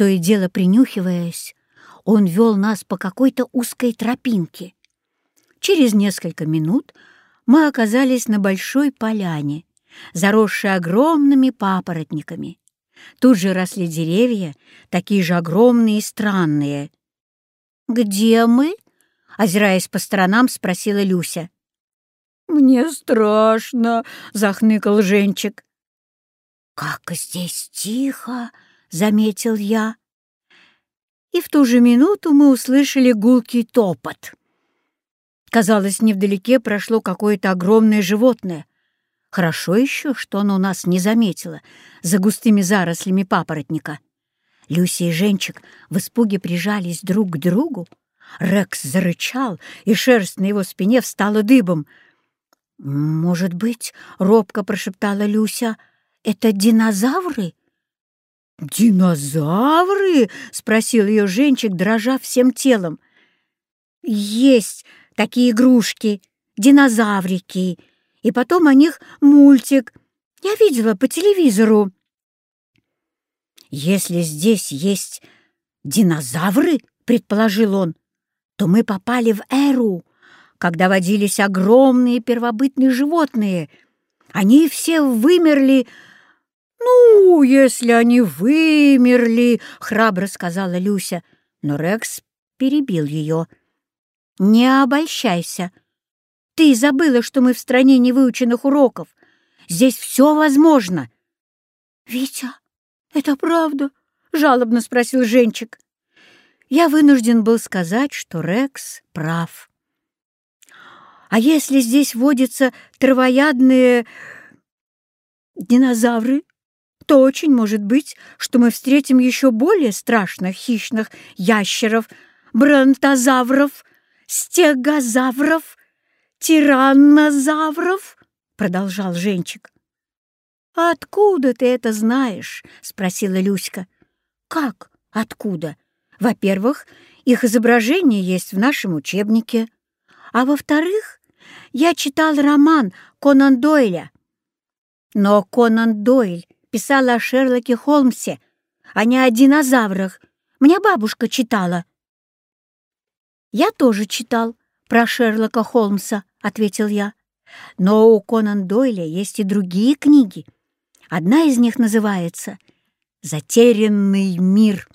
То и дело принюхиваясь, он вел нас по какой-то узкой тропинке. Через несколько минут мы оказались на большой поляне, заросшей огромными папоротниками. Тут же росли деревья, такие же огромные и странные. «Где мы?» — озираясь по сторонам, спросила Люся. «Мне страшно», — захныкал Женчик. «Как здесь тихо!» — заметил я. И в ту же минуту мы услышали гулкий топот. Казалось, невдалеке прошло какое-то огромное животное. Хорошо еще, что оно нас не заметило за густыми зарослями папоротника. Люся и Женчик в испуге прижались друг к другу. Рекс зарычал, и шерсть на его спине встала дыбом. «Может быть, — робко прошептала Люся, — это динозавры?» «Динозавры?» — спросил ее Женчик, дрожа всем телом. «Есть такие игрушки, динозаврики, и потом о них мультик. Я видела по телевизору». «Если здесь есть динозавры, — предположил он, — то мы попали в эру, когда водились огромные первобытные животные. Они все вымерли «Ну, если они вымерли», — храбро сказала Люся, но Рекс перебил ее. «Не обольщайся. Ты забыла, что мы в стране невыученных уроков. Здесь все возможно». «Витя, это правда?» — жалобно спросил Женчик. Я вынужден был сказать, что Рекс прав. «А если здесь водятся травоядные динозавры?» То очень может быть, что мы встретим еще более страшных хищных ящеров, бронтозавров, стегозавров, тираннозавров, — продолжал Женчик. «А откуда ты это знаешь?» — спросила Люська. «Как? Откуда? Во-первых, их изображение есть в нашем учебнике. А во-вторых, я читал роман Конан Дойля. Но Конан Дойль писала о Шерлоке Холмсе, а не о динозаврах. Мне бабушка читала». «Я тоже читал про Шерлока Холмса», — ответил я. «Но у Конан Дойля есть и другие книги. Одна из них называется «Затерянный мир».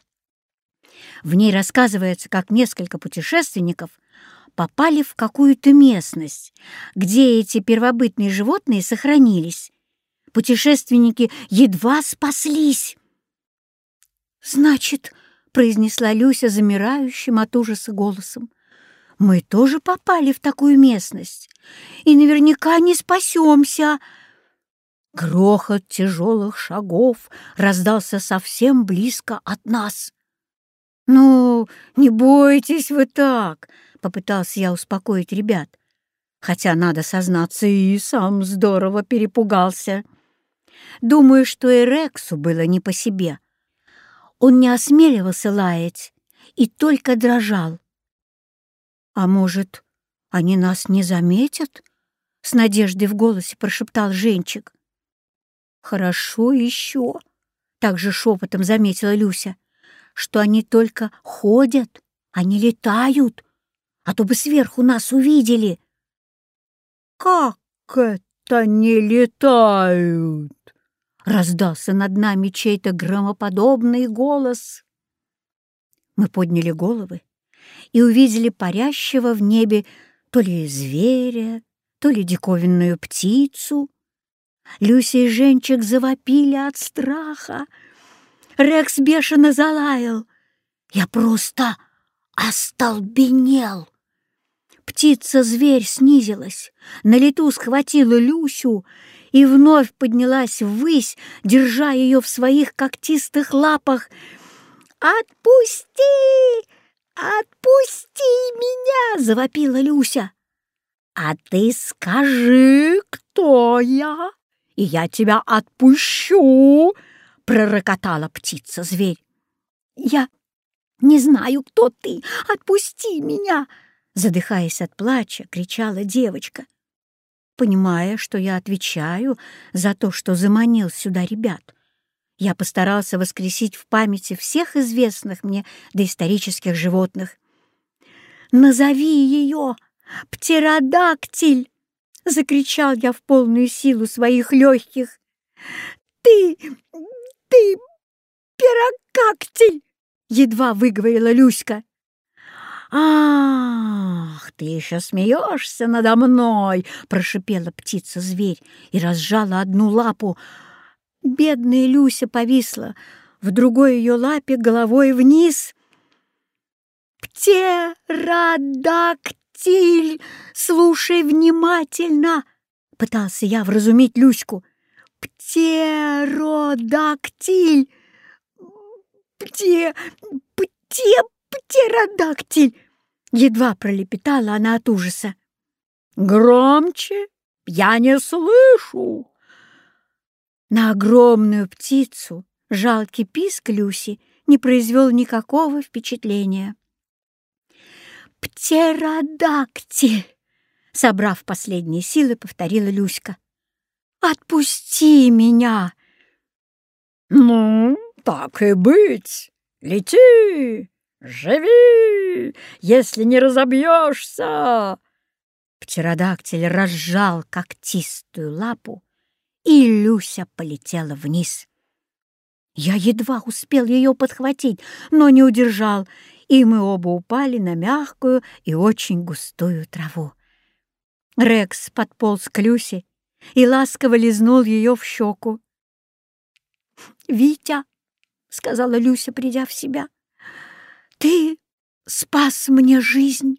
В ней рассказывается, как несколько путешественников попали в какую-то местность, где эти первобытные животные сохранились, путешественники едва спаслись. «Значит, — произнесла Люся замирающим от ужаса голосом, — мы тоже попали в такую местность и наверняка не спасемся». Грохот тяжелых шагов раздался совсем близко от нас. «Ну, не бойтесь вы так!» — попытался я успокоить ребят, хотя, надо сознаться, и сам здорово перепугался. Думаю, что и Рексу было не по себе. Он не осмеливался лаять и только дрожал. «А может, они нас не заметят?» — с надеждой в голосе прошептал Женчик. «Хорошо еще», — также шепотом заметила Люся, «что они только ходят, а не летают, а то бы сверху нас увидели». «Как это не летают?» Раздался над нами чей-то громоподобный голос. Мы подняли головы и увидели парящего в небе то ли зверя, то ли диковинную птицу. Люся и Женчик завопили от страха. Рекс бешено залаял. Я просто остолбенел. Птица-зверь снизилась, на лету схватила Люсю и вновь поднялась ввысь, держа ее в своих когтистых лапах. «Отпусти! Отпусти меня!» — завопила Люся. «А ты скажи, кто я, и я тебя отпущу!» — пророкотала птица-зверь. «Я не знаю, кто ты! Отпусти меня!» Задыхаясь от плача, кричала девочка понимая, что я отвечаю за то, что заманил сюда ребят. Я постарался воскресить в памяти всех известных мне доисторических животных. «Назови ее! Птеродактиль!» — закричал я в полную силу своих легких. «Ты! Ты! Пирокактиль!» — едва выговорила Люська. «Ах, ты еще смеешься надо мной!» — прошипела птица-зверь и разжала одну лапу. Бедная Люся повисла в другой ее лапе головой вниз. «Птеродактиль! Слушай внимательно!» — пытался я вразумить Люську. «Птеродактиль! Пте... Пте... Птеродактиль!» Едва пролепетала она от ужаса. «Громче! Я не слышу!» На огромную птицу жалкий писк Люси не произвел никакого впечатления. «Птеродактиль!» Собрав последние силы, повторила Люська. «Отпусти меня!» «Ну, так и быть, лети, живи, если не разобьешься!» Птеродактиль разжал когтистую лапу, и Люся полетела вниз. Я едва успел ее подхватить, но не удержал, и мы оба упали на мягкую и очень густую траву. Рекс подполз к Люсе и ласково лизнул ее в щеку. «Витя», — сказала Люся, придя в себя, — «ты спас мне жизнь.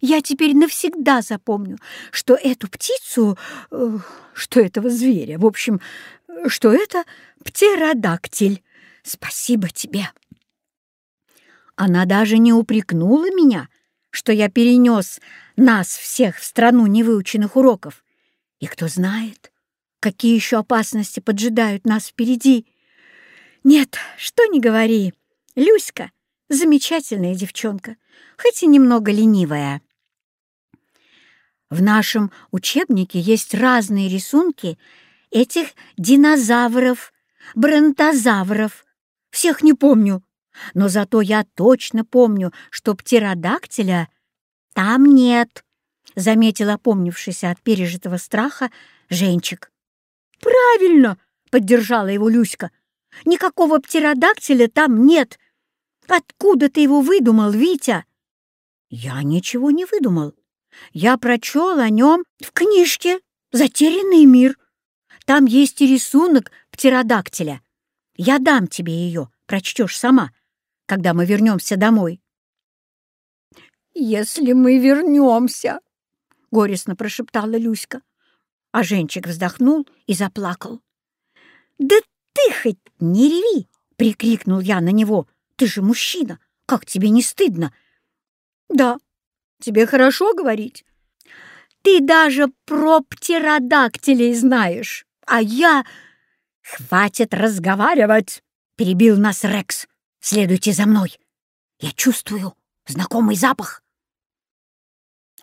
Я теперь навсегда запомню, что эту птицу, э, что этого зверя, в общем, что это птеродактиль. Спасибо тебе». Она даже не упрекнула меня, что я перенес нас всех в страну невыученных уроков. И кто знает, какие еще опасности поджидают нас впереди. Нет, что не говори, Люська — замечательная девчонка, хоть и немного ленивая. В нашем учебнике есть разные рисунки этих динозавров, бронтозавров. Всех не помню, но зато я точно помню, что птеродактиля там нет, — заметил опомнившийся от пережитого страха Женчик. «Правильно!» — поддержала его Люська. «Никакого птеродактиля там нет. Откуда ты его выдумал, Витя?» «Я ничего не выдумал. Я прочел о нем в книжке «Затерянный мир». Там есть и рисунок птеродактиля. Я дам тебе ее, прочтешь сама когда мы вернемся домой. «Если мы вернемся!» — горестно прошептала Люська. А Женчик вздохнул и заплакал. «Да ты хоть не реви!» — прикрикнул я на него. «Ты же мужчина! Как тебе не стыдно?» «Да, тебе хорошо говорить. Ты даже про птеродактилей знаешь, а я...» «Хватит разговаривать!» — перебил нас Рекс. Следуйте за мной. Я чувствую знакомый запах.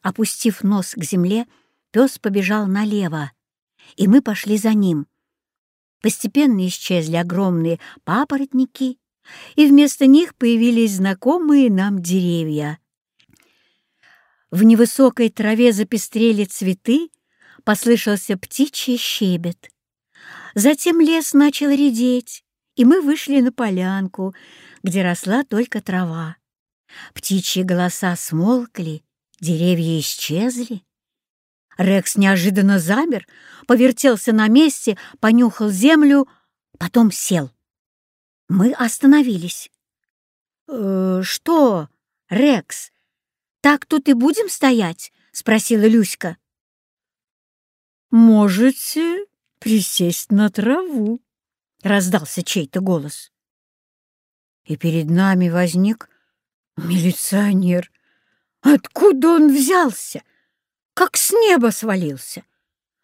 Опустив нос к земле, пес побежал налево, и мы пошли за ним. Постепенно исчезли огромные папоротники, и вместо них появились знакомые нам деревья. В невысокой траве запестрели цветы, послышался птичий щебет. Затем лес начал редеть, и мы вышли на полянку, где росла только трава. Птичьи голоса смолкли, деревья исчезли. Рекс неожиданно замер, повертелся на месте, понюхал землю, потом сел. Мы остановились. «Э, «Что, Рекс, так тут и будем стоять?» — спросила Люська. «Можете присесть на траву», — раздался чей-то голос и перед нами возник милиционер. Откуда он взялся? Как с неба свалился.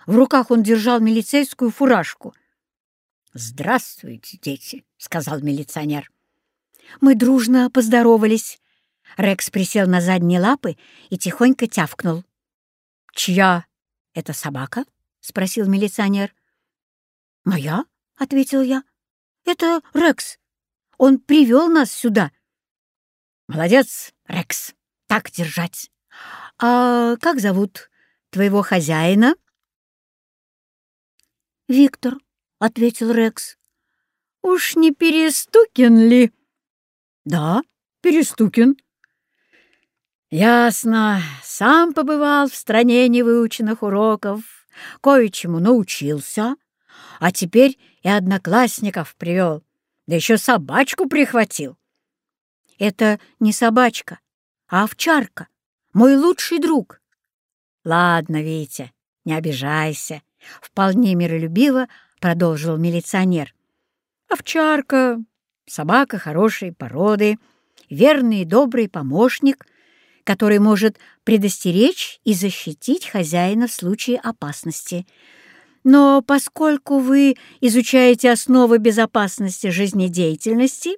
В руках он держал милицейскую фуражку. «Здравствуйте, дети», — сказал милиционер. Мы дружно поздоровались. Рекс присел на задние лапы и тихонько тявкнул. «Чья это собака?» — спросил милиционер. «Моя?» — ответил я. Это Рекс. Он привел нас сюда. Молодец, Рекс. Так держать. А как зовут твоего хозяина? Виктор, — ответил Рекс. Уж не Перестукин ли? Да, Перестукин. Ясно. Сам побывал в стране невыученных уроков, кое-чему научился, а теперь и одноклассников привел, да еще собачку прихватил. Это не собачка, а овчарка, мой лучший друг. Ладно, Витя, не обижайся, вполне миролюбиво продолжил милиционер. Овчарка, собака хорошей породы, верный и добрый помощник, который может предостеречь и защитить хозяина в случае опасности — но поскольку вы изучаете основы безопасности жизнедеятельности,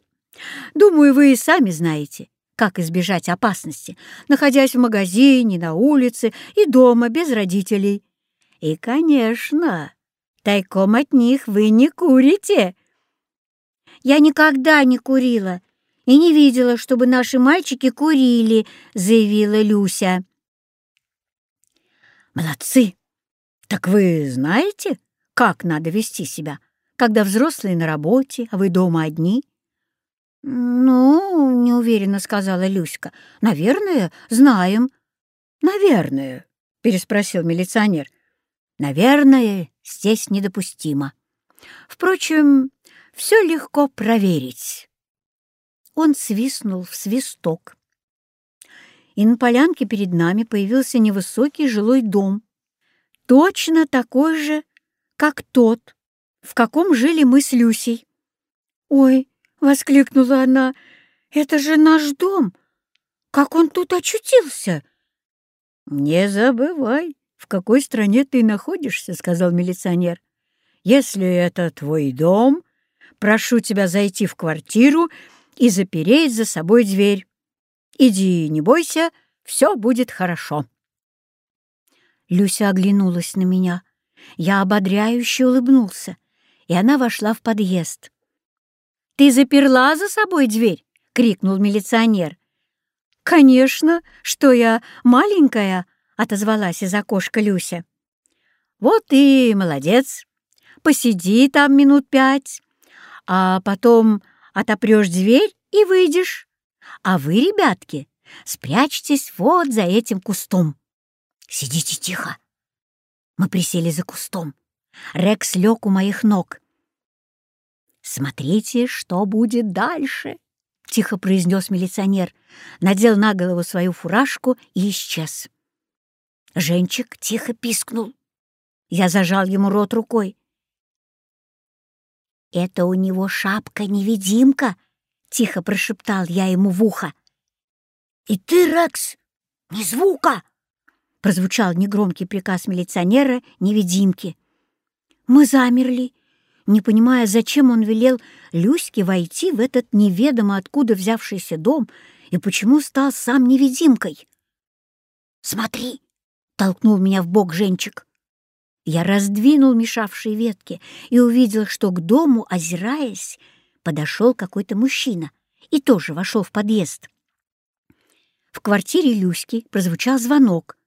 думаю, вы и сами знаете, как избежать опасности, находясь в магазине, на улице и дома без родителей. И, конечно, тайком от них вы не курите. Я никогда не курила и не видела, чтобы наши мальчики курили, заявила Люся. Молодцы! «Так вы знаете, как надо вести себя, когда взрослые на работе, а вы дома одни?» «Ну, — неуверенно сказала Люська, — наверное, знаем». «Наверное», — переспросил милиционер. «Наверное, здесь недопустимо. Впрочем, все легко проверить». Он свистнул в свисток. И на полянке перед нами появился невысокий жилой дом, точно такой же, как тот, в каком жили мы с Люсей. «Ой!» — воскликнула она. «Это же наш дом! Как он тут очутился?» «Не забывай, в какой стране ты находишься», — сказал милиционер. «Если это твой дом, прошу тебя зайти в квартиру и запереть за собой дверь. Иди, не бойся, все будет хорошо». Люся оглянулась на меня. Я ободряюще улыбнулся, и она вошла в подъезд. «Ты заперла за собой дверь?» — крикнул милиционер. «Конечно, что я маленькая», — отозвалась из окошка Люся. «Вот и молодец. Посиди там минут пять, а потом отопрешь дверь и выйдешь. А вы, ребятки, спрячьтесь вот за этим кустом». «Сидите тихо!» Мы присели за кустом. Рекс лег у моих ног. «Смотрите, что будет дальше!» — тихо произнес милиционер, надел на голову свою фуражку и исчез. Женчик тихо пискнул. Я зажал ему рот рукой. «Это у него шапка-невидимка!» — тихо прошептал я ему в ухо. «И ты, Рекс, ни звука!» прозвучал негромкий приказ милиционера-невидимки. Мы замерли, не понимая, зачем он велел Люське войти в этот неведомо откуда взявшийся дом и почему стал сам невидимкой. «Смотри!» — толкнул меня в бок Женчик. Я раздвинул мешавшие ветки и увидел, что к дому, озираясь, подошел какой-то мужчина и тоже вошел в подъезд. В квартире Люськи прозвучал звонок,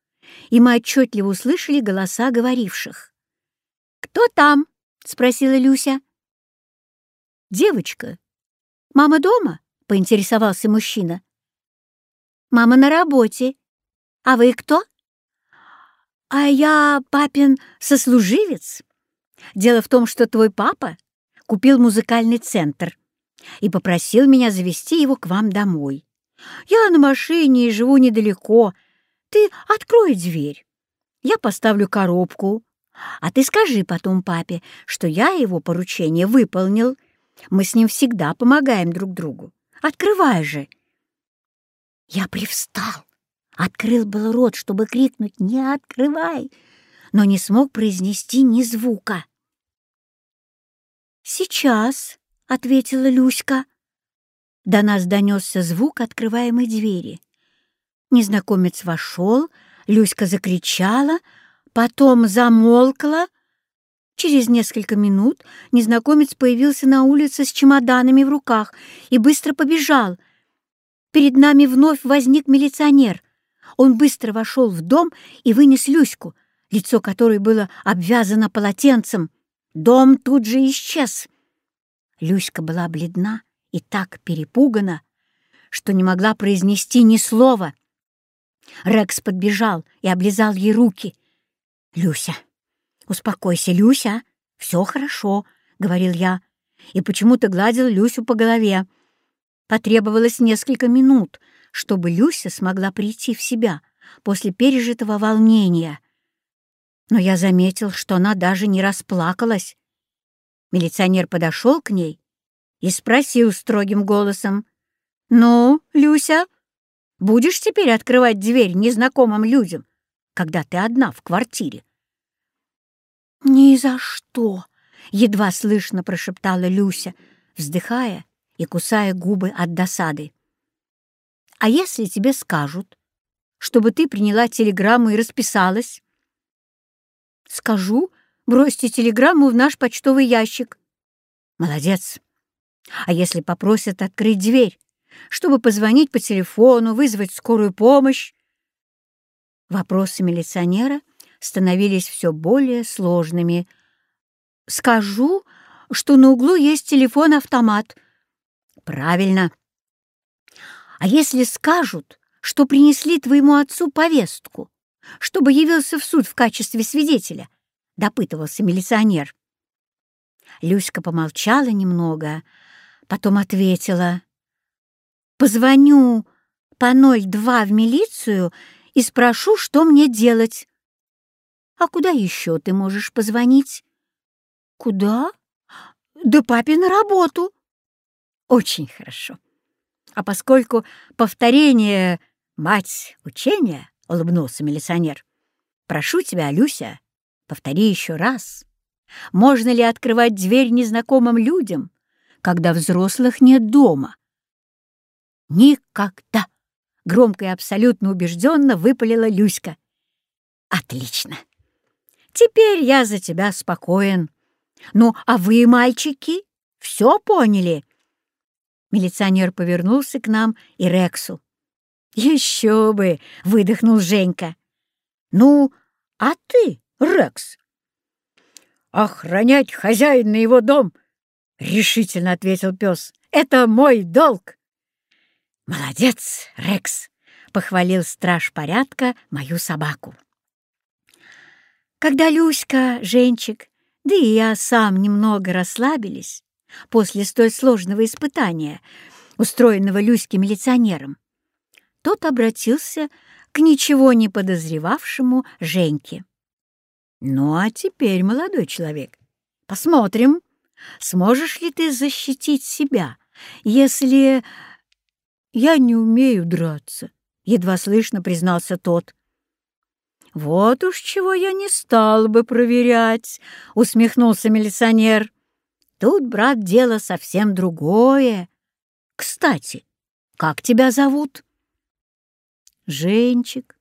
и мы отчетливо услышали голоса говоривших. «Кто там?» — спросила Люся. «Девочка. Мама дома?» — поинтересовался мужчина. «Мама на работе. А вы кто?» «А я папин сослуживец. Дело в том, что твой папа купил музыкальный центр и попросил меня завести его к вам домой. Я на машине и живу недалеко, ты открой дверь. Я поставлю коробку. А ты скажи потом папе, что я его поручение выполнил. Мы с ним всегда помогаем друг другу. Открывай же. Я привстал. Открыл был рот, чтобы крикнуть «Не открывай!», но не смог произнести ни звука. «Сейчас», — ответила Люська. До нас донесся звук открываемой двери. Незнакомец вошел, Люська закричала, потом замолкла, Через несколько минут незнакомец появился на улице с чемоданами в руках и быстро побежал. Перед нами вновь возник милиционер. Он быстро вошел в дом и вынес Люську, лицо которой было обвязано полотенцем. Дом тут же исчез. Люська была бледна и так перепугана, что не могла произнести ни слова. Рекс подбежал и облизал ей руки. «Люся, успокойся, Люся, все хорошо», — говорил я, и почему-то гладил Люсю по голове. Потребовалось несколько минут, чтобы Люся смогла прийти в себя после пережитого волнения. Но я заметил, что она даже не расплакалась. Милиционер подошел к ней и спросил строгим голосом, «Ну, Люся, будешь теперь открывать дверь незнакомым людям, когда ты одна в квартире?» «Ни за что!» — едва слышно прошептала Люся, вздыхая и кусая губы от досады. «А если тебе скажут, чтобы ты приняла телеграмму и расписалась?» «Скажу, бросьте телеграмму в наш почтовый ящик». «Молодец! А если попросят открыть дверь, чтобы позвонить по телефону, вызвать скорую помощь?» Вопросы милиционера становились все более сложными. «Скажу, что на углу есть телефон-автомат». «Правильно. А если скажут, что принесли твоему отцу повестку, чтобы явился в суд в качестве свидетеля?» — допытывался милиционер. Люська помолчала немного, потом ответила. «Позвоню по 02 в милицию и спрошу, что мне делать». «А куда еще ты можешь позвонить?» «Куда?» «Да папе на работу». «Очень хорошо. А поскольку повторение — мать учения, — улыбнулся милиционер, — прошу тебя, Люся, повтори еще раз. Можно ли открывать дверь незнакомым людям, когда взрослых нет дома?» «Никогда!» — громко и абсолютно убежденно выпалила Люська. «Отлично! Теперь я за тебя спокоен. Ну, а вы, мальчики, все поняли?» Милиционер повернулся к нам и Рексу. «Еще бы!» — выдохнул Женька. «Ну, а ты, Рекс?» «Охранять хозяина его дом!» — решительно ответил пес. «Это мой долг!» «Молодец, Рекс!» — похвалил страж порядка мою собаку. Когда Люська, Женчик, да и я сам немного расслабились после столь сложного испытания, устроенного Люське милиционером, тот обратился к ничего не подозревавшему Женьке. «Ну а теперь, молодой человек, посмотрим, сможешь ли ты защитить себя, если...» «Я не умею драться», — едва слышно признался тот. «Вот уж чего я не стал бы проверять», — усмехнулся милиционер. «Тут, брат, дело совсем другое. Кстати, как тебя зовут?» «Женчик».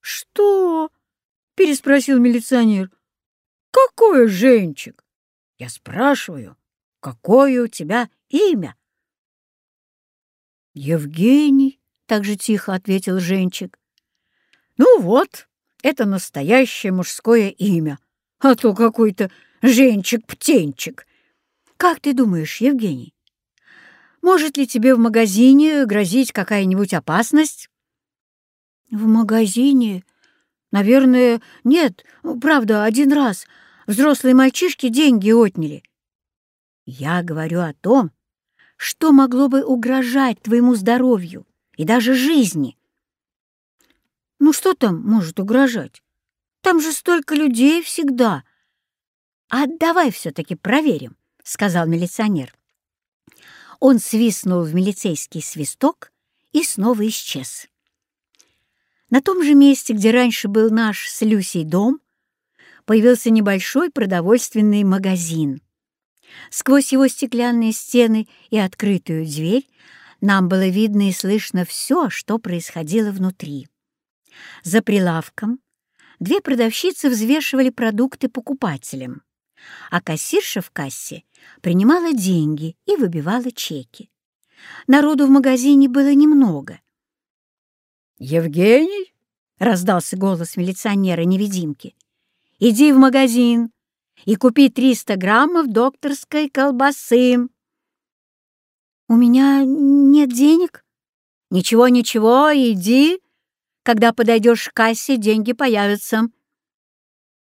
«Что?» — переспросил милиционер. «Какой Женчик?» «Я спрашиваю, какое у тебя имя?» «Евгений», — так же тихо ответил Женчик. «Ну вот, это настоящее мужское имя, а то какой-то Женчик-птенчик. Как ты думаешь, Евгений, может ли тебе в магазине грозить какая-нибудь опасность?» «В магазине? Наверное, нет. Правда, один раз. Взрослые мальчишки деньги отняли». «Я говорю о том, что могло бы угрожать твоему здоровью и даже жизни? Ну что там может угрожать? Там же столько людей всегда. А давай все-таки проверим, — сказал милиционер. Он свистнул в милицейский свисток и снова исчез. На том же месте, где раньше был наш с Люсей дом, появился небольшой продовольственный магазин — Сквозь его стеклянные стены и открытую дверь нам было видно и слышно все, что происходило внутри. За прилавком Две продавщицы взвешивали продукты покупателям, а кассирша в кассе принимала деньги и выбивала чеки. Народу в магазине было немного. «Евгений?» — раздался голос милиционера-невидимки. «Иди в магазин и купи 300 граммов докторской колбасы». «У меня нет денег». «Ничего, ничего, иди. Когда подойдешь к кассе, деньги появятся».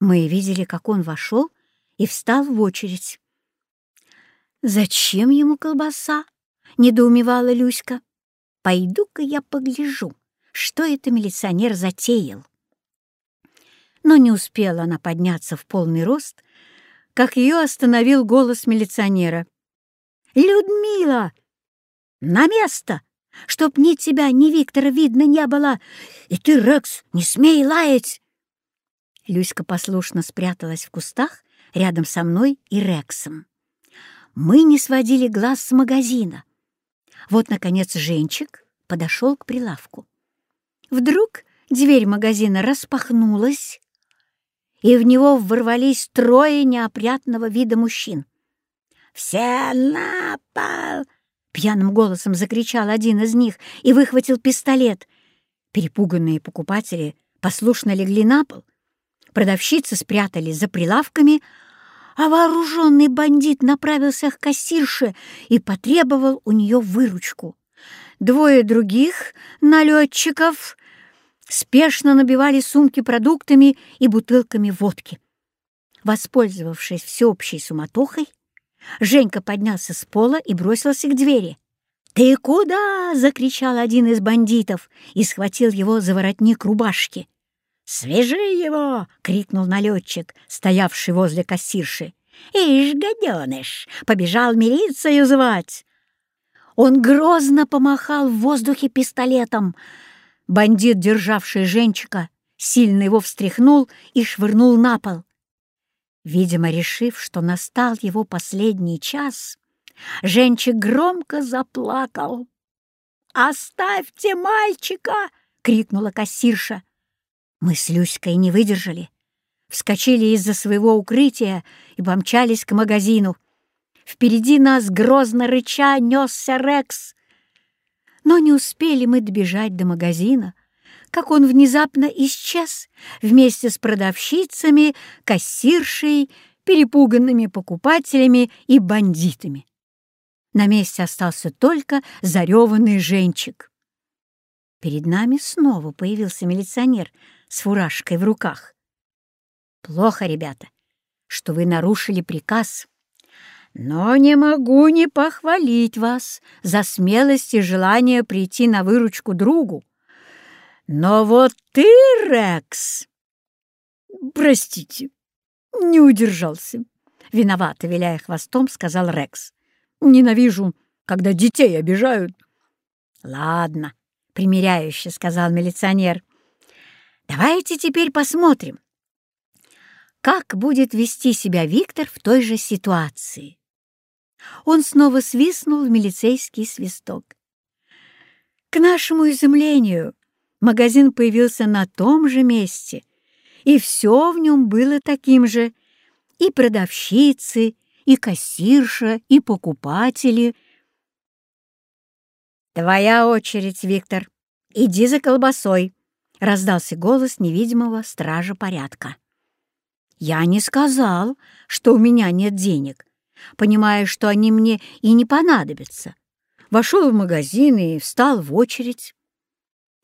Мы видели, как он вошел и встал в очередь. «Зачем ему колбаса?» — недоумевала Люська. «Пойду-ка я погляжу, что это милиционер затеял». Но не успела она подняться в полный рост, как ее остановил голос милиционера. «Людмила! На место! Чтоб ни тебя, ни Виктора видно не было! И ты, Рекс, не смей лаять!» Люська послушно спряталась в кустах рядом со мной и Рексом. Мы не сводили глаз с магазина. Вот, наконец, Женчик подошел к прилавку. Вдруг дверь магазина распахнулась, и в него ворвались трое неопрятного вида мужчин. «Все на пол!» — пьяным голосом закричал один из них и выхватил пистолет. Перепуганные покупатели послушно легли на пол. Продавщицы спрятались за прилавками, а вооруженный бандит направился к кассирше и потребовал у нее выручку. Двое других налетчиков спешно набивали сумки продуктами и бутылками водки. Воспользовавшись всеобщей суматохой, Женька поднялся с пола и бросился к двери. «Ты куда?» — закричал один из бандитов и схватил его за воротник рубашки. «Свяжи его!» — крикнул налетчик, стоявший возле кассирши. «Ишь, гаденыш! Побежал милицию звать!» Он грозно помахал в воздухе пистолетом. Бандит, державший Женчика, сильно его встряхнул и швырнул на пол. Видимо, решив, что настал его последний час, Женчик громко заплакал. «Оставьте мальчика!» — крикнула кассирша. Мы с Люськой не выдержали, вскочили из-за своего укрытия и помчались к магазину. Впереди нас, грозно рыча, несся Рекс. Но не успели мы добежать до магазина, как он внезапно исчез вместе с продавщицами, кассиршей, перепуганными покупателями и бандитами. На месте остался только зареванный женчик. Перед нами снова появился милиционер с фуражкой в руках. «Плохо, ребята, что вы нарушили приказ, но не могу не похвалить вас за смелость и желание прийти на выручку другу. Но вот ты, Рекс...» «Простите, не удержался», — виновато, виляя хвостом, сказал Рекс. «Ненавижу, когда детей обижают». «Ладно», — примиряюще сказал милиционер. Давайте теперь посмотрим, как будет вести себя Виктор в той же ситуации. Он снова свистнул в милицейский свисток. К нашему изумлению магазин появился на том же месте, и все в нем было таким же. И продавщицы, и кассирша, и покупатели. «Твоя очередь, Виктор. Иди за колбасой», раздался голос невидимого стража порядка. Я не сказал, что у меня нет денег, понимая, что они мне и не понадобятся. Вошел в магазин и встал в очередь.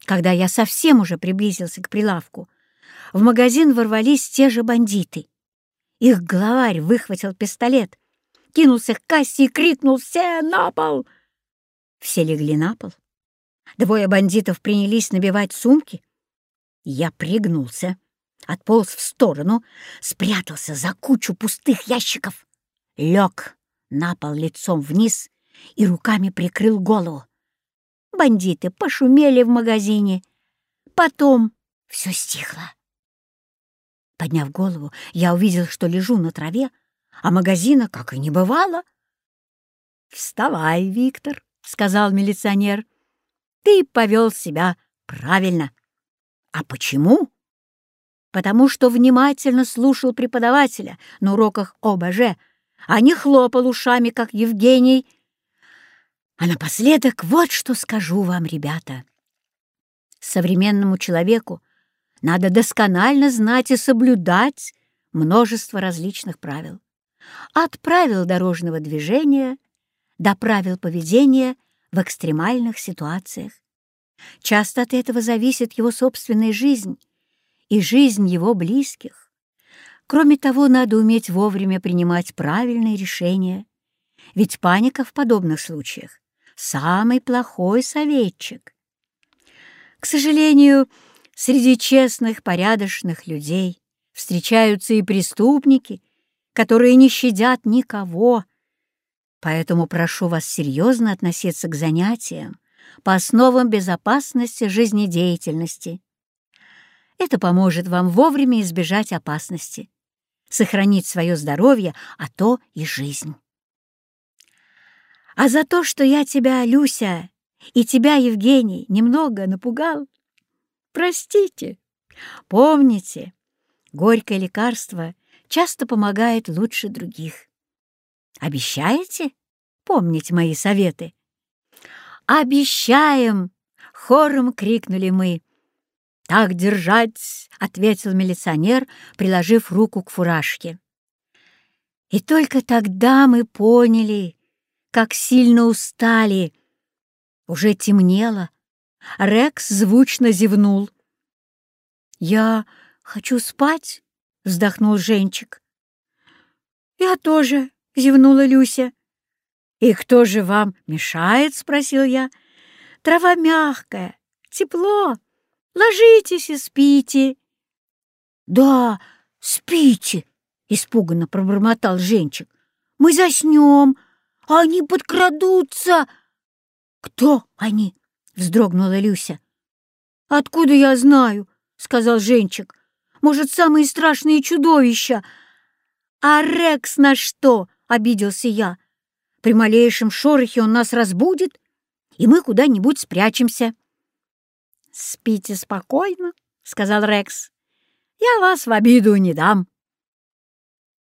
Когда я совсем уже приблизился к прилавку, в магазин ворвались те же бандиты. Их главарь выхватил пистолет, кинулся к кассе и крикнул «Все на пол!». Все легли на пол. Двое бандитов принялись набивать сумки, я пригнулся, отполз в сторону, спрятался за кучу пустых ящиков, лег на пол лицом вниз и руками прикрыл голову. Бандиты пошумели в магазине. Потом все стихло. Подняв голову, я увидел, что лежу на траве, а магазина, как и не бывало. «Вставай, Виктор», — сказал милиционер. «Ты повел себя правильно. «А почему?» потому что внимательно слушал преподавателя на уроках ОБЖ, а не хлопал ушами, как Евгений. А напоследок вот что скажу вам, ребята. Современному человеку надо досконально знать и соблюдать множество различных правил. От правил дорожного движения до правил поведения в экстремальных ситуациях. Часто от этого зависит его собственная жизнь и жизнь его близких. Кроме того, надо уметь вовремя принимать правильные решения, ведь паника в подобных случаях — самый плохой советчик. К сожалению, среди честных, порядочных людей встречаются и преступники, которые не щадят никого. Поэтому прошу вас серьезно относиться к занятиям по основам безопасности жизнедеятельности. Это поможет вам вовремя избежать опасности, сохранить свое здоровье, а то и жизнь. А за то, что я тебя, Люся, и тебя, Евгений, немного напугал, простите. Помните, горькое лекарство часто помогает лучше других. Обещаете помнить мои советы? «Обещаем!» — хором крикнули мы. «Так держать!» — ответил милиционер, приложив руку к фуражке. И только тогда мы поняли, как сильно устали. Уже темнело. Рекс звучно зевнул. «Я хочу спать», — вздохнул Женчик. «Я тоже», — зевнула Люся. «И кто же вам мешает?» — спросил я. «Трава мягкая, тепло. Ложитесь и спите». «Да, спите», — испуганно пробормотал Женчик. «Мы заснем, а они подкрадутся». «Кто они?» — вздрогнула Люся. «Откуда я знаю?» — сказал Женчик. «Может, самые страшные чудовища?» «А Рекс на что?» — обиделся я. При малейшем шорохе он нас разбудит, и мы куда-нибудь спрячемся. «Спите спокойно», — сказал Рекс. «Я вас в обиду не дам».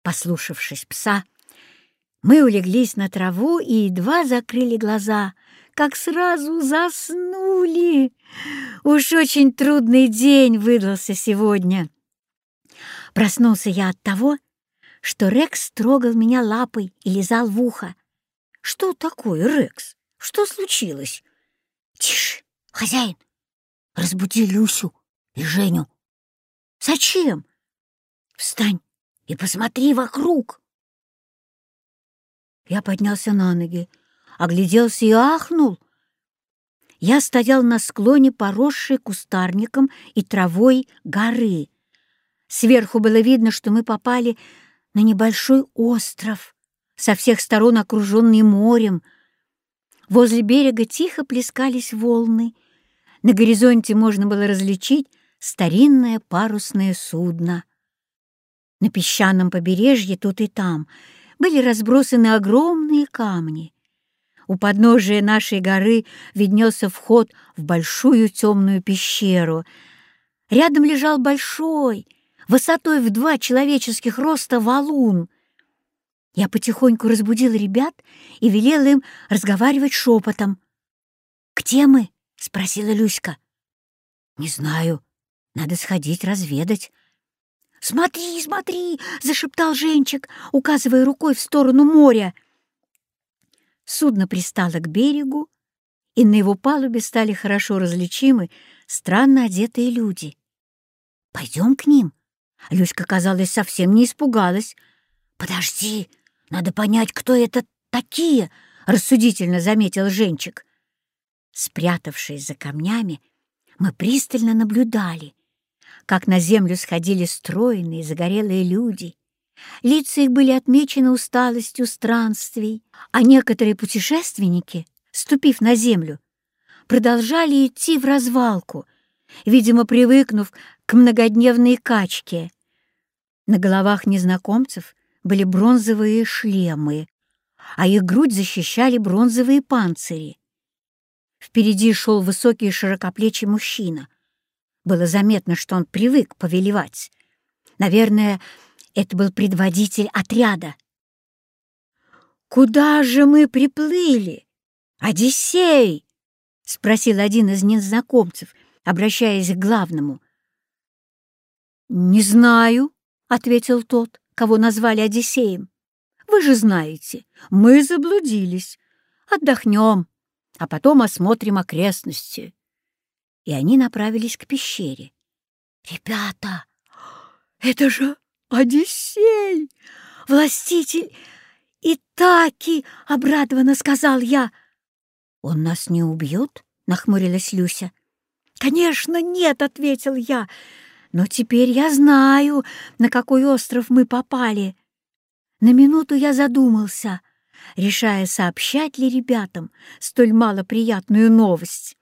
Послушавшись пса, мы улеглись на траву и едва закрыли глаза, как сразу заснули. Уж очень трудный день выдался сегодня. Проснулся я от того, что Рекс трогал меня лапой и лизал в ухо. «Что такое, Рекс? Что случилось?» «Тише, хозяин! Разбуди Люсю и Женю!» «Зачем?» «Встань и посмотри вокруг!» Я поднялся на ноги, огляделся и ахнул. Я стоял на склоне, поросшей кустарником и травой горы. Сверху было видно, что мы попали на небольшой остров со всех сторон окруженный морем. Возле берега тихо плескались волны. На горизонте можно было различить старинное парусное судно. На песчаном побережье тут и там были разбросаны огромные камни. У подножия нашей горы виднелся вход в большую темную пещеру. Рядом лежал большой, высотой в два человеческих роста валун. Я потихоньку разбудил ребят и велел им разговаривать шепотом. «Где мы?» — спросила Люська. «Не знаю. Надо сходить разведать». «Смотри, смотри!» — зашептал Женчик, указывая рукой в сторону моря. Судно пристало к берегу, и на его палубе стали хорошо различимы странно одетые люди. «Пойдем к ним?» Люська, казалось, совсем не испугалась. «Подожди!» Надо понять, кто это такие, — рассудительно заметил Женчик. Спрятавшись за камнями, мы пристально наблюдали, как на землю сходили стройные загорелые люди. Лица их были отмечены усталостью странствий, а некоторые путешественники, ступив на землю, продолжали идти в развалку, видимо, привыкнув к многодневной качке. На головах незнакомцев были бронзовые шлемы, а их грудь защищали бронзовые панцири. Впереди шел высокий широкоплечий мужчина. Было заметно, что он привык повелевать, Наверное, это был предводитель отряда. «Куда же мы приплыли? Одиссей!» — спросил один из незнакомцев, обращаясь к главному. «Не знаю», — ответил тот, кого назвали Одиссеем. «Вы же знаете, мы заблудились. Отдохнем, а потом осмотрим окрестности». И они направились к пещере. «Ребята, это же Одиссей, властитель Итаки!» — обрадованно сказал я. «Он нас не убьет?» — нахмурилась Люся. «Конечно нет!» — ответил я. «Но теперь я знаю, на какой остров мы попали». На минуту я задумался, решая, сообщать ли ребятам столь малоприятную новость.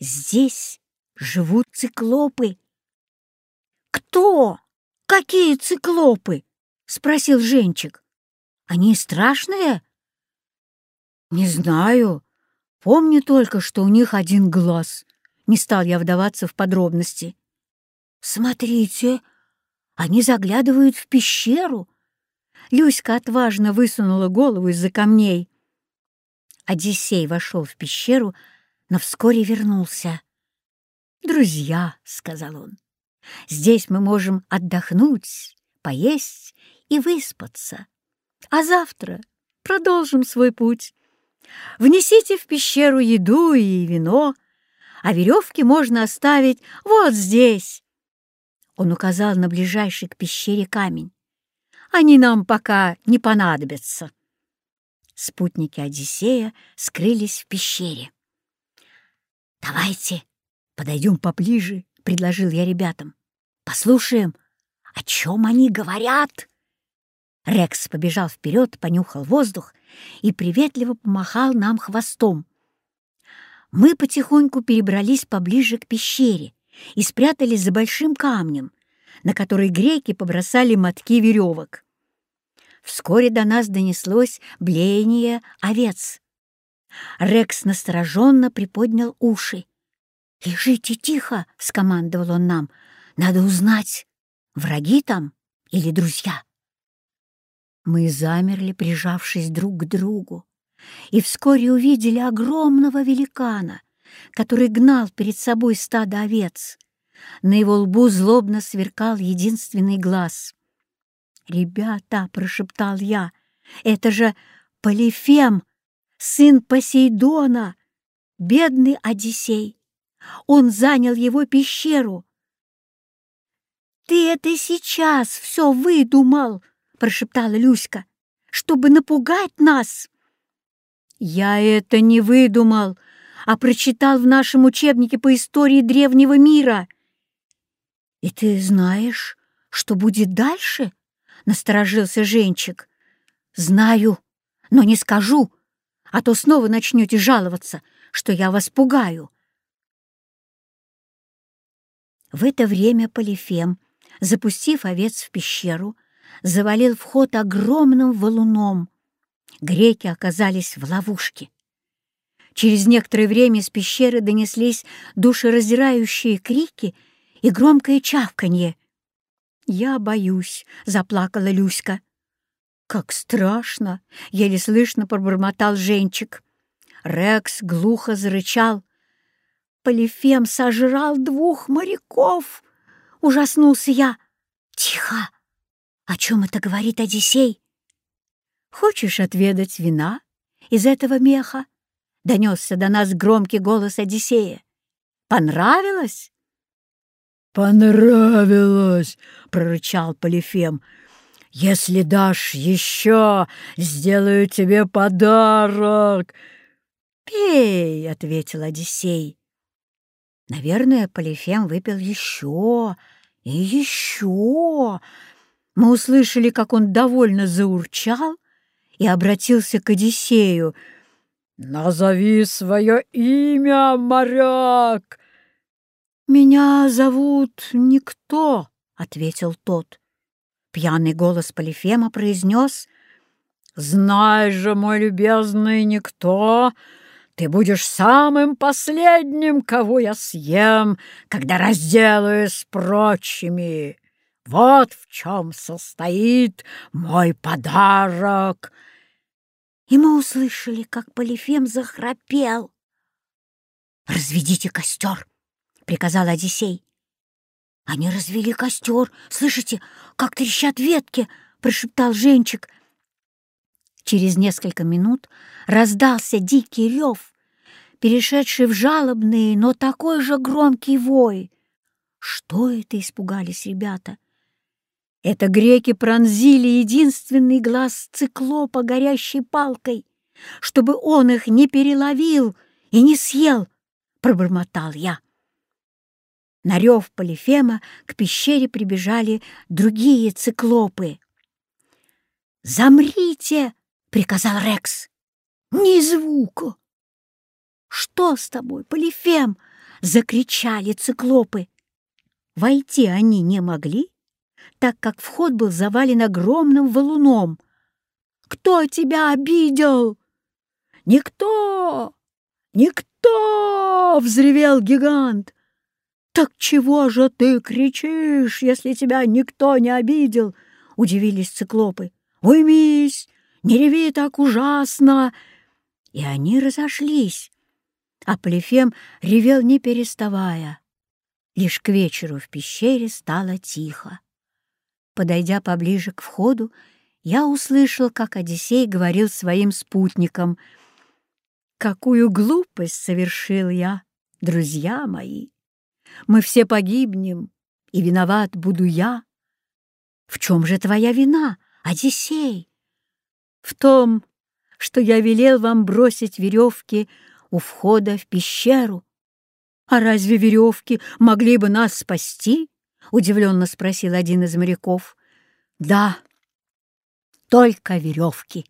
«Здесь живут циклопы». «Кто? Какие циклопы?» — спросил Женчик. «Они страшные?» «Не знаю. Помню только, что у них один глаз. Не стал я вдаваться в подробности. «Смотрите, они заглядывают в пещеру!» Люська отважно высунула голову из-за камней. Одиссей вошел в пещеру, но вскоре вернулся. «Друзья», — сказал он, — «здесь мы можем отдохнуть, поесть и выспаться, а завтра продолжим свой путь. Внесите в пещеру еду и вино, а веревки можно оставить вот здесь». Он указал на ближайший к пещере камень. «Они нам пока не понадобятся». Спутники Одиссея скрылись в пещере. «Давайте подойдем поближе», — предложил я ребятам. «Послушаем, о чем они говорят». Рекс побежал вперед, понюхал воздух и приветливо помахал нам хвостом. Мы потихоньку перебрались поближе к пещере и спрятались за большим камнем, на который греки побросали мотки веревок. Вскоре до нас донеслось блеяние овец. Рекс настороженно приподнял уши. «Лежите тихо!» — скомандовал он нам. «Надо узнать, враги там или друзья?» Мы замерли, прижавшись друг к другу, и вскоре увидели огромного великана, который гнал перед собой стадо овец. На его лбу злобно сверкал единственный глаз. «Ребята!» — прошептал я. «Это же Полифем, сын Посейдона, бедный Одиссей! Он занял его пещеру!» «Ты это сейчас все выдумал!» — прошептала Люська. «Чтобы напугать нас!» «Я это не выдумал, а прочитал в нашем учебнике по истории древнего мира». «И ты знаешь, что будет дальше?» — насторожился Женчик. «Знаю, но не скажу, а то снова начнете жаловаться, что я вас пугаю». В это время Полифем, запустив овец в пещеру, завалил вход огромным валуном. Греки оказались в ловушке. Через некоторое время из пещеры донеслись душераздирающие крики и громкое чавканье. «Я боюсь», — заплакала Люська. «Как страшно!» — еле слышно пробормотал Женчик. Рекс глухо зарычал. «Полифем сожрал двух моряков!» — ужаснулся я. «Тихо! О чем это говорит Одиссей?» «Хочешь отведать вина из этого меха?» — донесся до нас громкий голос Одиссея. «Понравилось?» «Понравилось!» — прорычал Полифем. «Если дашь еще, сделаю тебе подарок!» «Пей!» — ответил Одиссей. Наверное, Полифем выпил еще и еще. Мы услышали, как он довольно заурчал и обратился к Одиссею. «Назови свое имя, моряк!» «Меня зовут Никто», — ответил тот. Пьяный голос Полифема произнес, «Знай же, мой любезный Никто, ты будешь самым последним, кого я съем, когда разделаюсь с прочими. Вот в чем состоит мой подарок!» И мы услышали, как Полифем захрапел. «Разведите костер!» — приказал Одиссей. «Они развели костер. Слышите, как трещат ветки?» — прошептал Женчик. Через несколько минут раздался дикий рев, перешедший в жалобный, но такой же громкий вой. Что это, испугались ребята? Это греки пронзили единственный глаз циклопа горящей палкой, чтобы он их не переловил и не съел, пробормотал я. На рев Полифема к пещере прибежали другие циклопы. «Замрите!» — приказал Рекс. «Ни звука!» «Что с тобой, Полифем?» — закричали циклопы. Войти они не могли, так как вход был завален огромным валуном. «Кто тебя обидел?» «Никто! Никто!» — взревел гигант. «Так чего же ты кричишь, если тебя никто не обидел?» — удивились циклопы. «Уймись! Не реви так ужасно!» И они разошлись, а Полифем ревел не переставая. Лишь к вечеру в пещере стало тихо. Подойдя поближе к входу, я услышал, как Одиссей говорил своим спутникам. «Какую глупость совершил я, друзья мои! Мы все погибнем, и виноват буду я. В чем же твоя вина, Одиссей? В том, что я велел вам бросить веревки у входа в пещеру. А разве веревки могли бы нас спасти? Удивленно спросил один из моряков. Да, только веревки.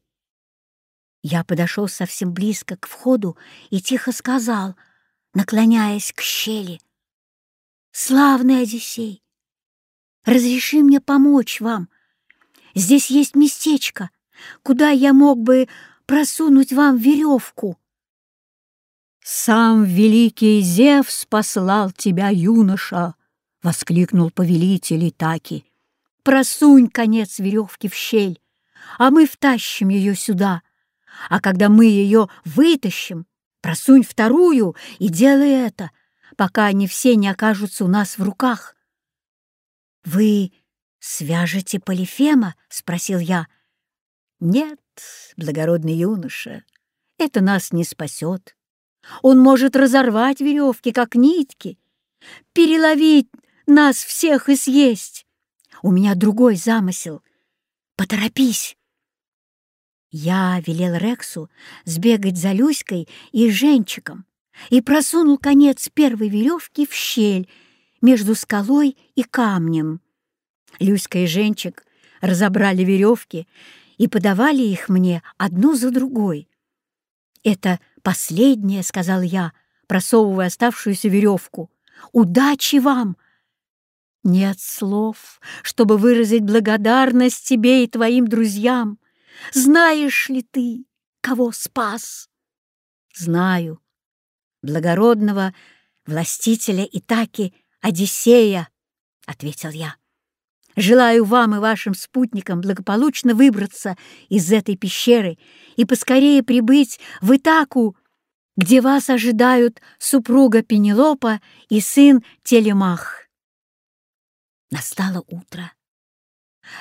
Я подошел совсем близко к входу и тихо сказал, наклоняясь к щели. Славный Одиссей, разреши мне помочь вам. Здесь есть местечко, куда я мог бы просунуть вам веревку. «Сам великий Зевс послал тебя, юноша!» — воскликнул повелитель Итаки. «Просунь конец веревки в щель, а мы втащим ее сюда. А когда мы ее вытащим, просунь вторую и делай это, пока они все не окажутся у нас в руках. «Вы свяжете Полифема?» — спросил я. «Нет, благородный юноша, это нас не спасет. Он может разорвать веревки, как нитки, переловить нас всех и съесть. У меня другой замысел. Поторопись!» Я велел Рексу сбегать за Люськой и Женчиком, и просунул конец первой веревки в щель между скалой и камнем. Люська и Женчик разобрали веревки и подавали их мне одну за другой. «Это последнее», — сказал я, просовывая оставшуюся веревку. «Удачи вам!» «Нет слов, чтобы выразить благодарность тебе и твоим друзьям. Знаешь ли ты, кого спас?» «Знаю», благородного властителя Итаки Одиссея, — ответил я. Желаю вам и вашим спутникам благополучно выбраться из этой пещеры и поскорее прибыть в Итаку, где вас ожидают супруга Пенелопа и сын Телемах. Настало утро.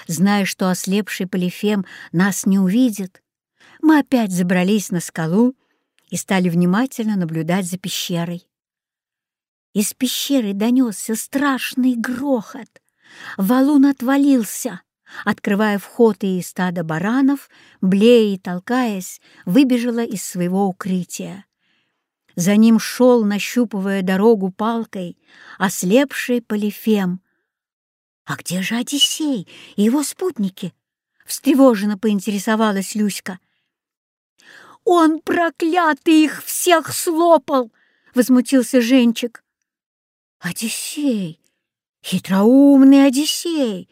Зная, что ослепший Полифем нас не увидит, мы опять забрались на скалу и стали внимательно наблюдать за пещерой. Из пещеры донесся страшный грохот. Валун отвалился, открывая вход, и стадо баранов, блея и толкаясь, выбежала из своего укрытия. За ним шел, нащупывая дорогу палкой, ослепший Полифем. «А где же Одиссей и его спутники?» — встревоженно поинтересовалась Люська. «Он, проклятый, их всех слопал!» — возмутился Женчик. «Одиссей! Хитроумный Одиссей!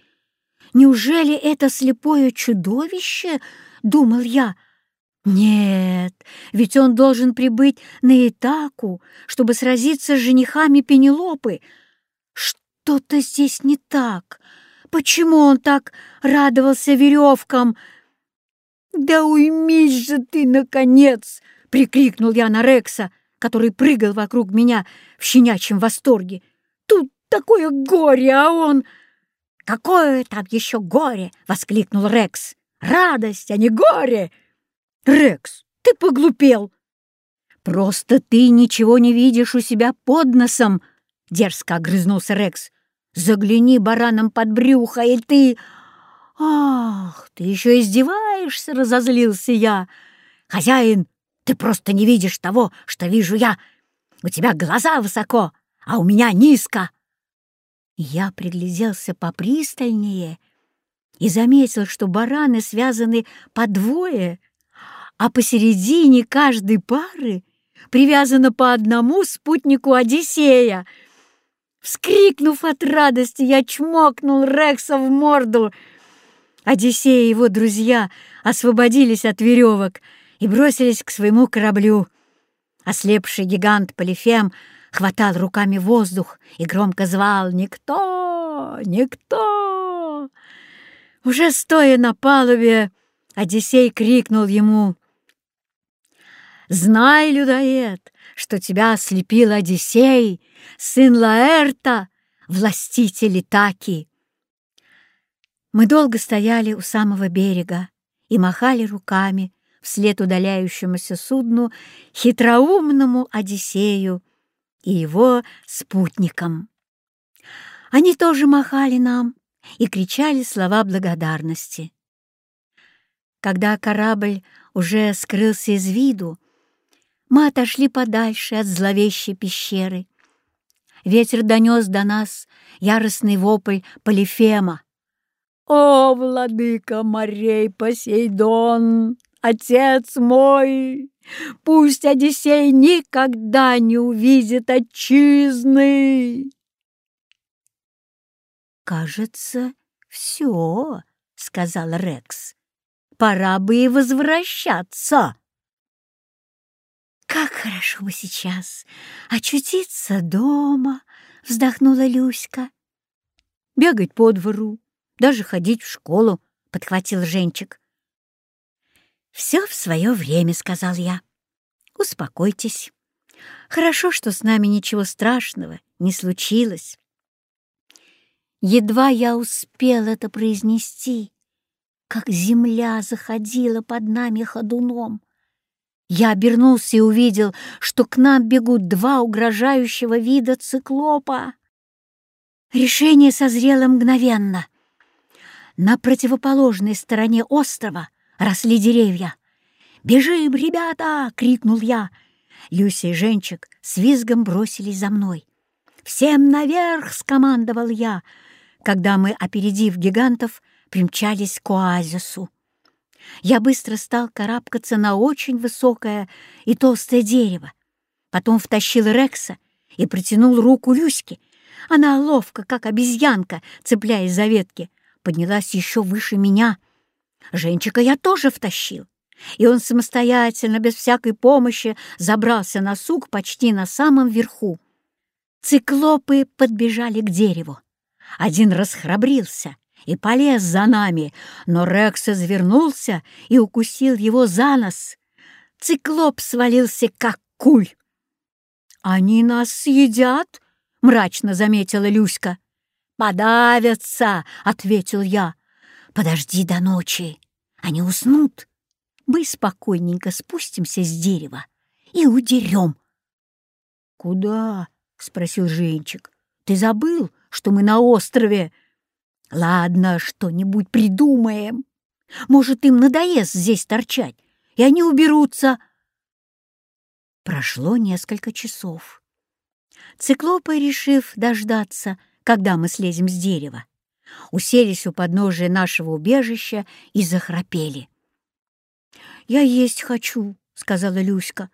Неужели это слепое чудовище?» — думал я. «Нет, ведь он должен прибыть на Итаку, чтобы сразиться с женихами Пенелопы. Что-то здесь не так. почему он так радовался веревкам?» «Да уймись же ты, наконец!» — прикрикнул я на Рекса, который прыгал вокруг меня в щенячьем восторге. «Тут такое горе, а он...» «Какое там еще горе!» — воскликнул Рекс. «Радость, а не горе!» «Рекс, ты поглупел!» «Просто ты ничего не видишь у себя под носом!» — дерзко огрызнулся Рекс. «Загляни бараном под брюхо, и ты...» «Ах, ты еще издеваешься!» — разозлился я. «Хозяин, ты просто не видишь того, что вижу я. У тебя глаза высоко, а у меня низко». Я пригляделся попристальнее и заметил, что бараны связаны по двое, а посередине каждой пары привязано по одному спутнику Одиссея. Вскрикнув от радости, я чмокнул Рекса в морду. Одиссей и его друзья освободились от веревок и бросились к своему кораблю. Ослепший гигант Полифем хватал руками воздух и громко звал «Никто! Никто!». Уже стоя на палубе, Одиссей крикнул ему «Знай, людоед, что тебя ослепил Одиссей, сын Лаэрта, властитель Итаки». Мы долго стояли у самого берега и махали руками вслед удаляющемуся судну хитроумному Одиссею, и его спутникам. Они тоже махали нам и кричали слова благодарности. Когда корабль уже скрылся из виду, мы отошли подальше от зловещей пещеры. Ветер донес до нас яростный вопль Полифема. «О, владыка морей Посейдон, отец мой!» Пусть Одиссей никогда не увидит отчизны. «Кажется, все», — сказал Рекс. «Пора бы и возвращаться». «Как хорошо бы сейчас очутиться дома», — вздохнула Люська. «Бегать по двору, даже ходить в школу», — подхватил Женчик. «Все в свое время», — сказал я. «Успокойтесь. Хорошо, что с нами ничего страшного не случилось». Едва я успел это произнести, как земля заходила под нами ходуном. Я обернулся и увидел, что к нам бегут два угрожающего вида циклопа. Решение созрело мгновенно. На противоположной стороне острова росли деревья. «Бежим, ребята!» — крикнул я. Люся и Женчик с визгом бросились за мной. «Всем наверх!» — скомандовал я, когда мы, опередив гигантов, примчались к оазису. Я быстро стал карабкаться на очень высокое и толстое дерево. Потом втащил Рекса и протянул руку Люське. Она ловко, как обезьянка, цепляясь за ветки, поднялась еще выше меня — Женчика я тоже втащил, и он самостоятельно, без всякой помощи, забрался на сук почти на самом верху. Циклопы подбежали к дереву. Один расхрабрился и полез за нами, но Рекс извернулся и укусил его за нос. Циклоп свалился, как куль. «Они нас съедят?» — мрачно заметила Люська. «Подавятся!» — ответил я. Подожди до ночи, они уснут. Мы спокойненько спустимся с дерева и удерем. — Куда? — спросил Женчик. — Ты забыл, что мы на острове? — Ладно, что-нибудь придумаем. Может, им надоест здесь торчать, и они уберутся. Прошло несколько часов. Циклопы, решив дождаться, когда мы слезем с дерева, уселись у подножия нашего убежища и захрапели. «Я есть хочу», — сказала Люська.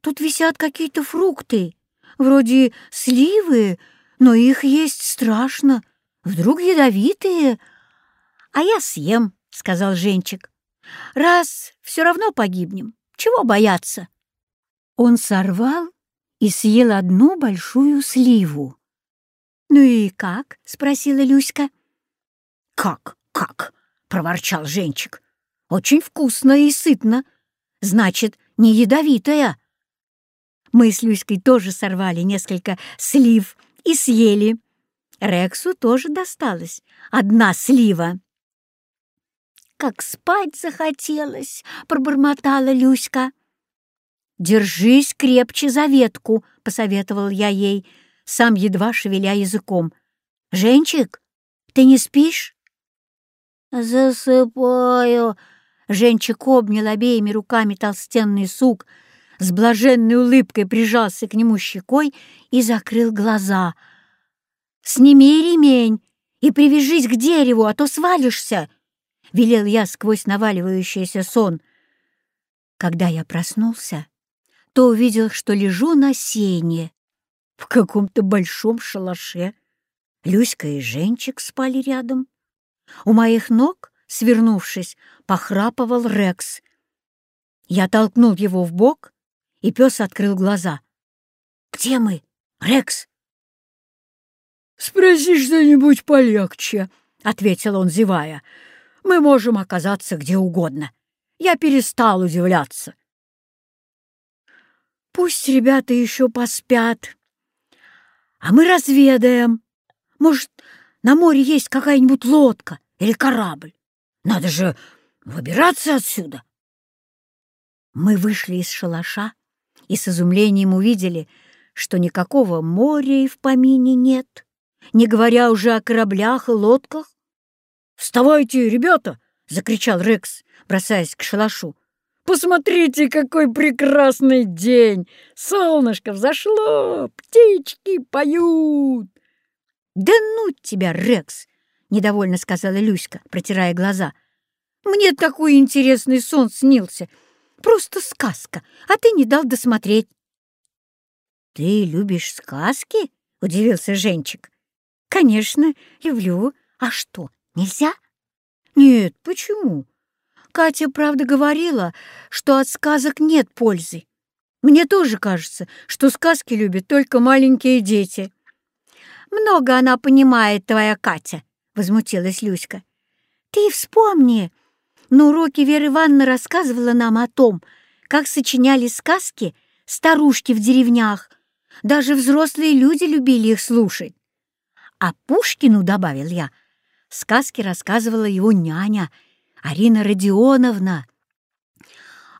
«Тут висят какие-то фрукты, вроде сливы, но их есть страшно. Вдруг ядовитые?» «А я съем», — сказал Женчик. «Раз все равно погибнем, чего бояться?» Он сорвал и съел одну большую сливу. «Ну и как?» — спросила Люська. «Как, как?» — проворчал Женчик. «Очень вкусно и сытно. Значит, не ядовитая». Мы с Люськой тоже сорвали несколько слив и съели. Рексу тоже досталось одна слива. «Как спать захотелось!» — пробормотала Люська. «Держись крепче за ветку», — посоветовал я ей, сам едва шевеля языком. «Женчик, ты не спишь?» «Засыпаю!» Женчик обнял обеими руками толстенный сук, с блаженной улыбкой прижался к нему щекой и закрыл глаза. «Сними ремень и привяжись к дереву, а то свалишься!» — велел я сквозь наваливающийся сон. Когда я проснулся, то увидел, что лежу на сене в каком-то большом шалаше. Люська и Женчик спали рядом. У моих ног, свернувшись, похрапывал Рекс. Я толкнул его в бок, и пес открыл глаза. «Где мы, Рекс?» «Спроси что-нибудь полегче», — ответил он, зевая. «Мы можем оказаться где угодно. Я перестал удивляться». «Пусть ребята еще поспят, а мы разведаем. Может, на море есть какая-нибудь лодка или корабль? Надо же выбираться отсюда!» Мы вышли из шалаша и с изумлением увидели, что никакого моря и в помине нет не говоря уже о кораблях и лодках. «Вставайте, ребята!» — закричал Рекс, бросаясь к шалашу. «Посмотрите, какой прекрасный день! Солнышко взошло, птички поют!» «Да ну тебя, Рекс!» — недовольно сказала Люська, протирая глаза. «Мне такой интересный сон снился! Просто сказка, а ты не дал досмотреть!» «Ты любишь сказки?» — удивился Женчик. «Конечно, люблю. А что, нельзя?» «Нет, почему?» Катя, правда, говорила, что от сказок нет пользы. Мне тоже кажется, что сказки любят только маленькие дети. «Много она понимает, твоя Катя», — возмутилась Люська. «Ты вспомни, на уроке Вера Ивановна рассказывала нам о том, как сочиняли сказки старушки в деревнях. Даже взрослые люди любили их слушать. А Пушкину, добавил я, сказки рассказывала его няня Арина Родионовна.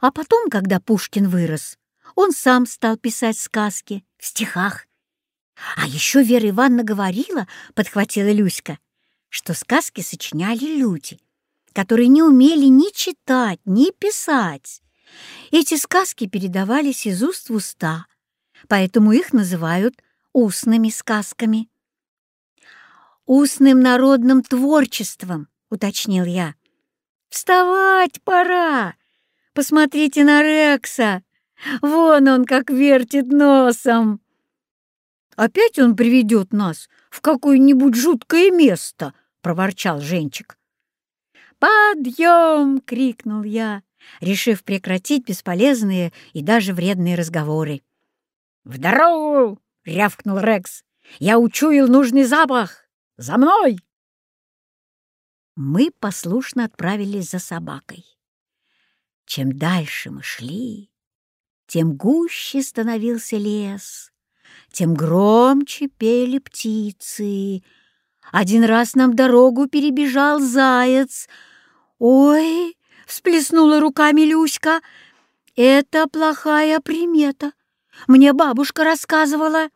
А потом, когда Пушкин вырос, он сам стал писать сказки в стихах. А еще Вера Ивановна говорила, подхватила Люська, что сказки сочиняли люди, которые не умели ни читать, ни писать. Эти сказки передавались из уст в уста, поэтому их называют устными сказками. «Устным народным творчеством», — уточнил я. «Вставать пора! Посмотрите на Рекса! Вон он как вертит носом!» «Опять он приведет нас в какое-нибудь жуткое место!» — проворчал Женчик. «Подъем!» — крикнул я, решив прекратить бесполезные и даже вредные разговоры. «В дорогу!» — рявкнул Рекс. «Я учуял нужный запах!» За мной!» Мы послушно отправились за собакой. Чем дальше мы шли, тем гуще становился лес, тем громче пели птицы. Один раз нам дорогу перебежал заяц. «Ой!» — всплеснула руками Люська. «Это плохая примета. Мне бабушка рассказывала».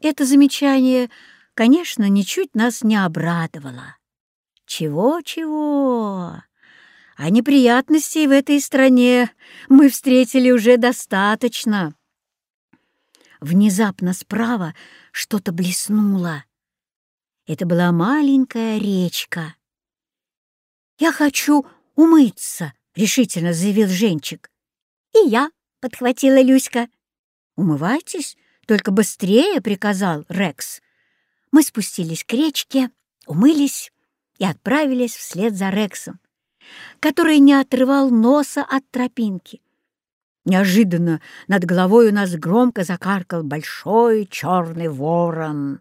Это замечание конечно, ничуть нас не обрадовало. Чего-чего? А неприятностей в этой стране мы встретили уже достаточно. Внезапно справа что-то блеснуло. Это была маленькая речка. «Я хочу умыться», — решительно заявил Женчик. «И я», — подхватила Люська. «Умывайтесь, только быстрее», — приказал Рекс. Мы спустились к речке, умылись и отправились вслед за Рексом, который не отрывал носа от тропинки. Неожиданно над головой у нас громко закаркал большой черный ворон.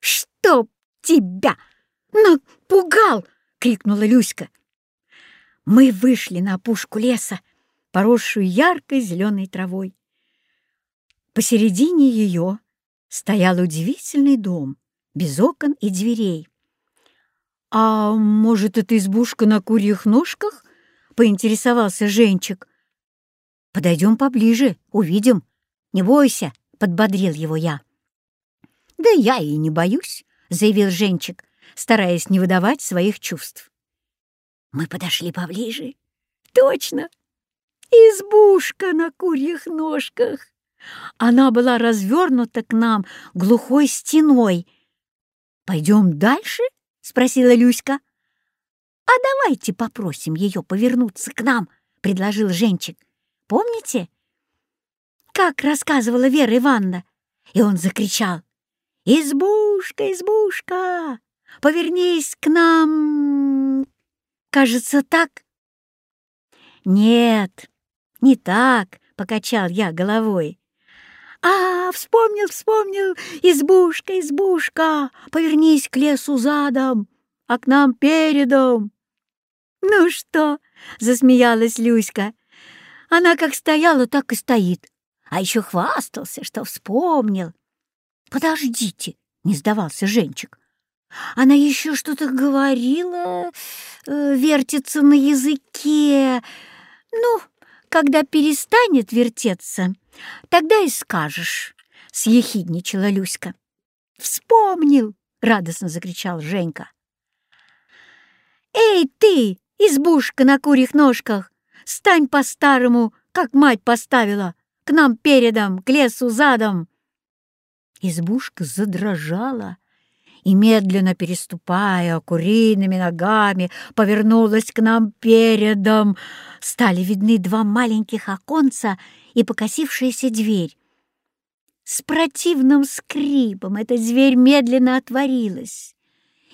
«Чтоб тебя!» — «Напугал!» — крикнула Люська. Мы вышли на опушку леса, поросшую яркой зеленой травой. Посередине ее стоял удивительный дом, без окон и дверей. «А может, это избушка на курьих ножках?» — поинтересовался Женчик. «Подойдем поближе, увидим. Не бойся», — подбодрил его я. «Да я и не боюсь», — заявил Женчик, стараясь не выдавать своих чувств. Мы подошли поближе. «Точно! Избушка на курьих ножках!» Она была развернута к нам глухой стеной. «Пойдем дальше?» — спросила Люська. «А давайте попросим ее повернуться к нам», — предложил Женчик. «Помните?» Как рассказывала Вера Ивановна. И он закричал. «Избушка, избушка, повернись к нам!» Кажется, так? Нет, не так, — покачал я головой. «А, вспомнил, вспомнил! Избушка, избушка! Повернись к лесу задом, а к нам передом!» «Ну что?» — засмеялась Люська. «Она как стояла, так и стоит. А еще хвастался, что вспомнил». «Подождите!» — не сдавался Женчик. «Она еще что-то говорила, э, вертится на языке. Ну, когда перестанет вертеться, тогда и скажешь», — съехидничала Люська. «Вспомнил!» — радостно закричал Женька. «Эй, ты, избушка на курьих ножках, стань по-старому, как мать поставила, к нам передом, к лесу задом!» Избушка задрожала и, медленно переступая куриными ногами, повернулась к нам передом. Стали видны два маленьких оконца и покосившаяся дверь. С противным скрипом эта дверь медленно отворилась,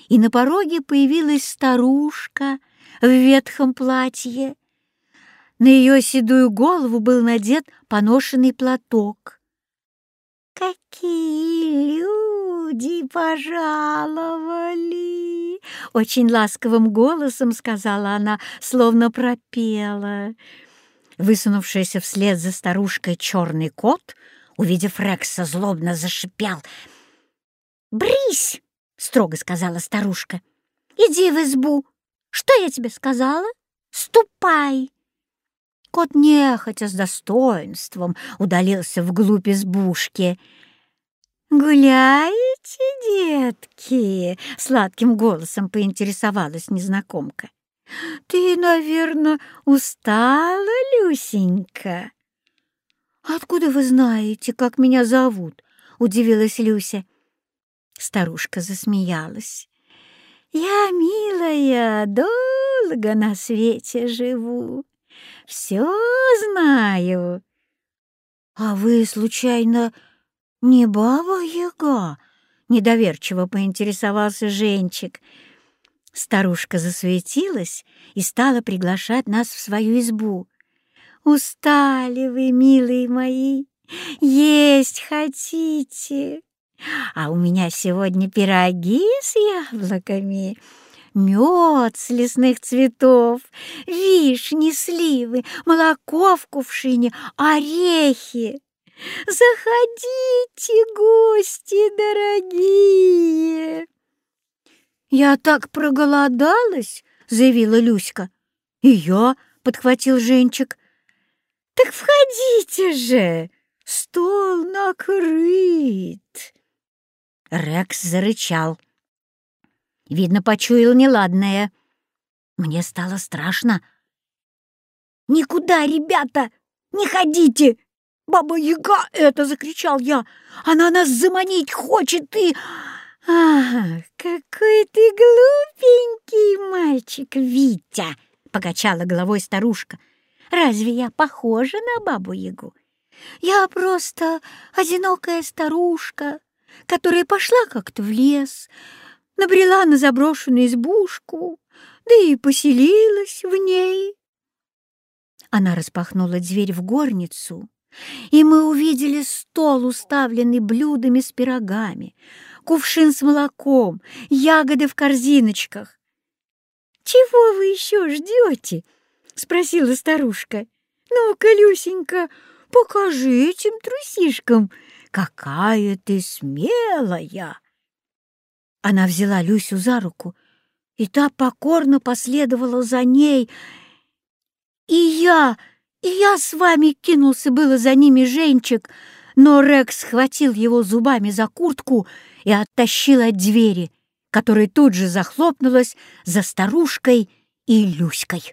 и на пороге появилась старушка в ветхом платье. На ее седую голову был надет поношенный платок. «Какие люди пожаловали!» Очень ласковым голосом сказала она, словно пропела. Высунувшийся вслед за старушкой черный кот, увидев Рекса, злобно зашипел. «Брысь!» — строго сказала старушка. «Иди в избу. Что я тебе сказала? Ступай!» Кот нехотя с достоинством удалился вглубь избушки. «Гуляете, детки?» — сладким голосом поинтересовалась незнакомка. «Ты, наверное, устала, Люсенька?» «Откуда вы знаете, как меня зовут?» — удивилась Люся. Старушка засмеялась. «Я, милая, долго на свете живу все знаю». «А вы, случайно, не баба-яга?» — недоверчиво поинтересовался Женчик. Старушка засуетилась и стала приглашать нас в свою избу. «Устали вы, милые мои, есть хотите? А у меня сегодня пироги с яблоками» мед с лесных цветов, вишни, сливы, молоко в кувшине, орехи. Заходите, гости дорогие!» «Я так проголодалась!» — заявила Люська. «И я!» — подхватил Женчик. «Так входите же! Стол накрыт!» Рекс зарычал. Видно, почуял неладное. Мне стало страшно. «Никуда, ребята, не ходите! Баба-яга это!» — закричал я. «Она нас заманить хочет и...» «Ах, какой ты глупенький мальчик, Витя!» — покачала головой старушка. «Разве я похожа на бабу-ягу? Я просто одинокая старушка, которая пошла как-то в лес, набрела на заброшенную избушку, да и поселилась в ней. Она распахнула дверь в горницу, и мы увидели стол, уставленный блюдами с пирогами, кувшин с молоком, ягоды в корзиночках. «Чего вы еще ждете?» — спросила старушка. «Ну-ка, Люсенька, покажи этим трусишкам, какая ты смелая!» Она взяла Люсю за руку, и та покорно последовала за ней. «И я, я с вами!» — кинулся было за ними Женчик, но Рекс схватил его зубами за куртку и оттащил от двери, которая тут же захлопнулась за старушкой и Люськой.